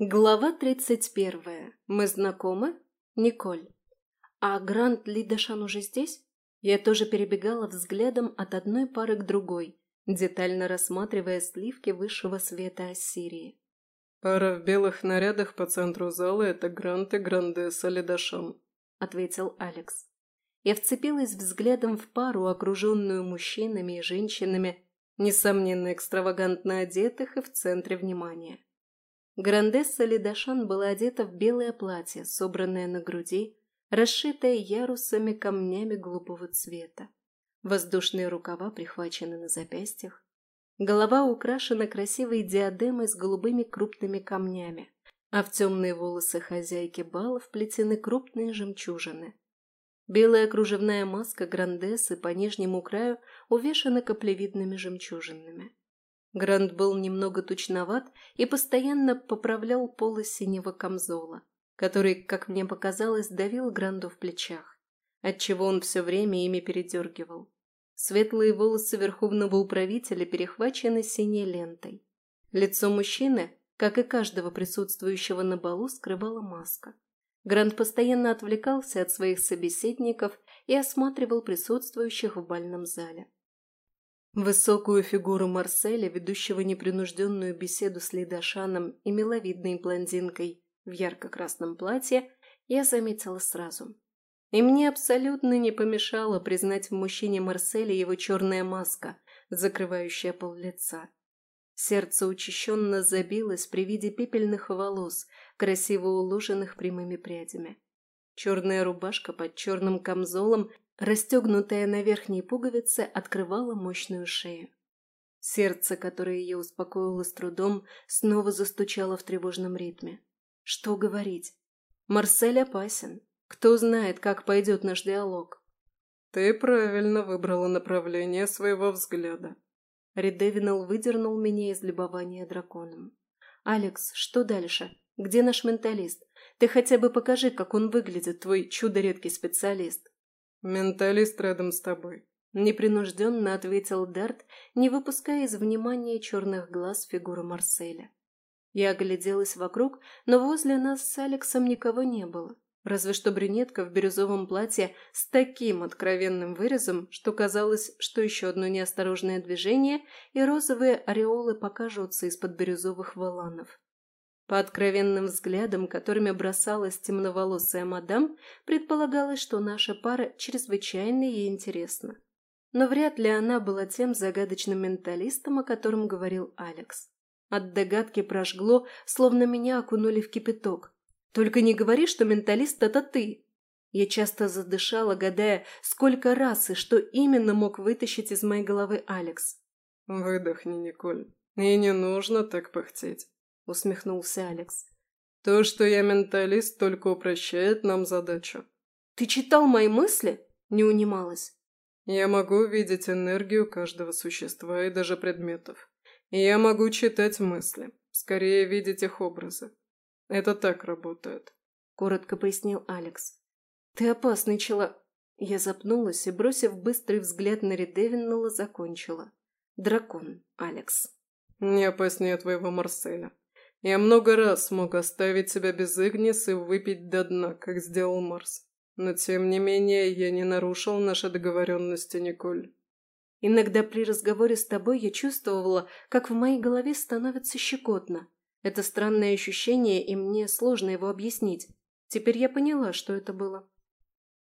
Глава тридцать первая. Мы знакомы? Николь. А Грант Лидашан уже здесь? Я тоже перебегала взглядом от одной пары к другой, детально рассматривая сливки высшего света Ассирии. «Пара в белых нарядах по центру зала – это Грант и Грандесса Лидашан», – ответил Алекс. Я вцепилась взглядом в пару, окруженную мужчинами и женщинами, несомненно экстравагантно одетых и в центре внимания. Грандесса Ледашан была одета в белое платье, собранное на груди, расшитое ярусами камнями голубого цвета. Воздушные рукава прихвачены на запястьях. Голова украшена красивой диадемой с голубыми крупными камнями, а в темные волосы хозяйки бала вплетены крупные жемчужины. Белая кружевная маска Грандессы по нижнему краю увешана каплевидными жемчужинами. Грант был немного тучноват и постоянно поправлял полы синего камзола, который, как мне показалось, давил Гранду в плечах, отчего он все время ими передергивал. Светлые волосы верховного управителя перехвачены синей лентой. Лицо мужчины, как и каждого присутствующего на балу, скрывала маска. Грант постоянно отвлекался от своих собеседников и осматривал присутствующих в бальном зале. Высокую фигуру Марселя, ведущего непринужденную беседу с Лейдашаном и миловидной блондинкой в ярко-красном платье, я заметила сразу. И мне абсолютно не помешало признать в мужчине Марселя его черная маска, закрывающая пол лица. Сердце учащенно забилось при виде пепельных волос, красиво уложенных прямыми прядями. Черная рубашка под черным камзолом расстегнутая на верхней пуговице, открывала мощную шею. Сердце, которое ее успокоило с трудом, снова застучало в тревожном ритме. Что говорить? Марсель опасен. Кто знает, как пойдет наш диалог. Ты правильно выбрала направление своего взгляда. Редевинал выдернул меня из любования драконом. «Алекс, что дальше? Где наш менталист? Ты хотя бы покажи, как он выглядит, твой чудо-редкий специалист». «Менталист рядом с тобой», — непринужденно ответил Дарт, не выпуская из внимания черных глаз фигуры Марселя. Я огляделась вокруг, но возле нас с Алексом никого не было. Разве что брюнетка в бирюзовом платье с таким откровенным вырезом, что казалось, что еще одно неосторожное движение, и розовые ореолы покажутся из-под бирюзовых воланов. По откровенным взглядам, которыми бросалась темноволосая мадам, предполагалось, что наша пара чрезвычайно ей интересна. Но вряд ли она была тем загадочным менталистом, о котором говорил Алекс. От догадки прожгло, словно меня окунули в кипяток. «Только не говори, что менталист – это ты!» Я часто задышала, гадая, сколько раз и что именно мог вытащить из моей головы Алекс. «Выдохни, Николь. И не нужно так пыхтеть усмехнулся Алекс. То, что я менталист, только упрощает нам задачу. Ты читал мои мысли? Не унималась. Я могу видеть энергию каждого существа и даже предметов. И я могу читать мысли, скорее видеть их образы. Это так работает. Коротко пояснил Алекс. Ты опасный человек. Я запнулась и, бросив быстрый взгляд на Редевиннелла, закончила. Дракон, Алекс. Не опаснее твоего Марселя. Я много раз смог оставить себя без Игнис и выпить до дна, как сделал Марс. Но тем не менее я не нарушил наши договоренности, Николь. Иногда при разговоре с тобой я чувствовала, как в моей голове становится щекотно. Это странное ощущение, и мне сложно его объяснить. Теперь я поняла, что это было.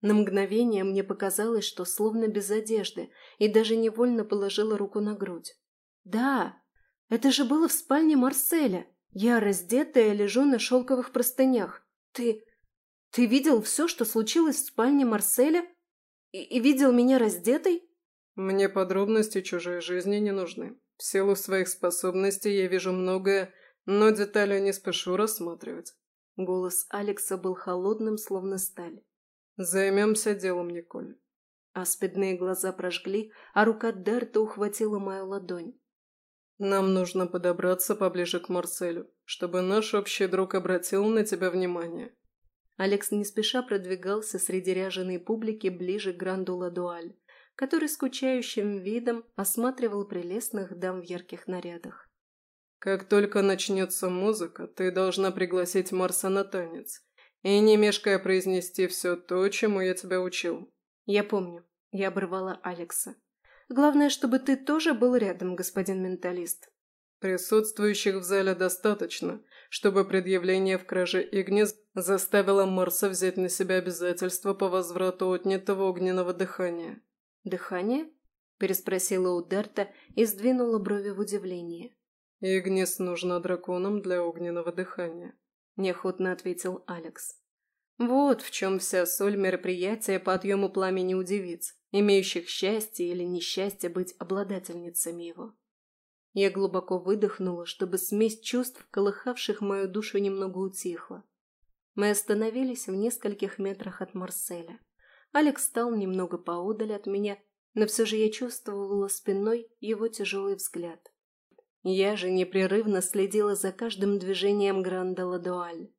На мгновение мне показалось, что словно без одежды, и даже невольно положила руку на грудь. Да, это же было в спальне Марселя. Я, раздетая, лежу на шелковых простынях. Ты... ты видел все, что случилось в спальне Марселя? И, и видел меня раздетой? Мне подробности чужой жизни не нужны. В силу своих способностей я вижу многое, но детали не спешу рассматривать. Голос Алекса был холодным, словно сталь. Займемся делом, Николь. Аспидные глаза прожгли, а рука Дерта ухватила мою ладонь. «Нам нужно подобраться поближе к Марселю, чтобы наш общий друг обратил на тебя внимание». Алекс не спеша продвигался среди ряженой публики ближе к Гранду Ладуаль, который скучающим видом осматривал прелестных дам в ярких нарядах. Как только начнется музыка, ты должна пригласить Марса на танец и, не мешкая, произнести все то, чему я тебя учил». «Я помню», — я оборвала Алекса. «Главное, чтобы ты тоже был рядом, господин менталист». Присутствующих в зале достаточно, чтобы предъявление в краже Игнис заставило Марса взять на себя обязательства по возврату отнятого огненного дыхания. «Дыхание?» – переспросила Ударта и сдвинула брови в удивлении. «Игнис нужна драконам для огненного дыхания», – неохотно ответил Алекс. Вот в чем вся соль мероприятия по отъему пламени у девиц, имеющих счастье или несчастье быть обладательницами его. Я глубоко выдохнула, чтобы смесь чувств, колыхавших мою душу, немного утихла. Мы остановились в нескольких метрах от Марселя. Алекс стал немного поодаль от меня, но все же я чувствовала спиной его тяжелый взгляд. Я же непрерывно следила за каждым движением Гранда Ладуаль.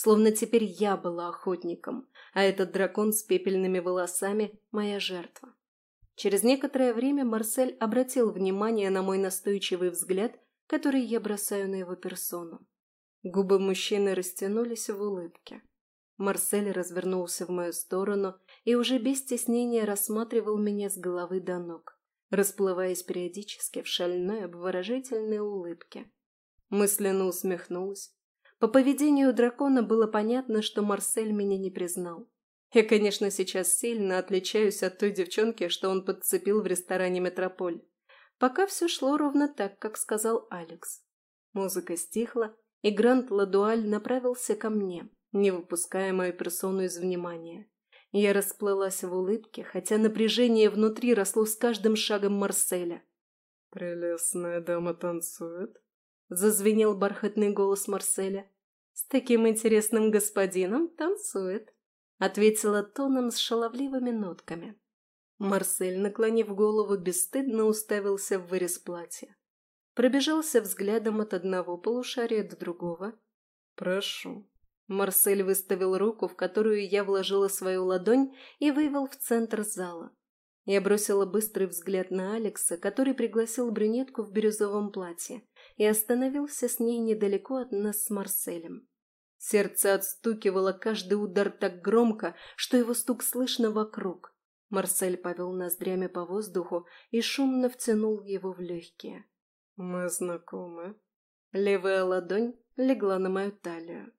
Словно теперь я была охотником, а этот дракон с пепельными волосами – моя жертва. Через некоторое время Марсель обратил внимание на мой настойчивый взгляд, который я бросаю на его персону. Губы мужчины растянулись в улыбке. Марсель развернулся в мою сторону и уже без стеснения рассматривал меня с головы до ног, расплываясь периодически в шальной обворожительной улыбке. Мысленно усмехнулась. По поведению дракона было понятно, что Марсель меня не признал. Я, конечно, сейчас сильно отличаюсь от той девчонки, что он подцепил в ресторане «Метрополь». Пока все шло ровно так, как сказал Алекс. Музыка стихла, и Грант Ладуаль направился ко мне, не выпуская мою персону из внимания. Я расплылась в улыбке, хотя напряжение внутри росло с каждым шагом Марселя. «Прелестная дама танцует?» — зазвенел бархатный голос Марселя. «С таким интересным господином танцует» ответила тоном с шаловливыми нотками. Марсель, наклонив голову, бесстыдно уставился в вырез платья. Пробежался взглядом от одного полушария до другого. «Прошу». Марсель выставил руку, в которую я вложила свою ладонь, и вывел в центр зала. Я бросила быстрый взгляд на Алекса, который пригласил брюнетку в бирюзовом платье, и остановился с ней недалеко от нас с Марселем. Сердце отстукивало каждый удар так громко, что его стук слышно вокруг. Марсель повел ноздрями по воздуху и шумно втянул его в легкие. «Мы знакомы». Левая ладонь легла на мою талию.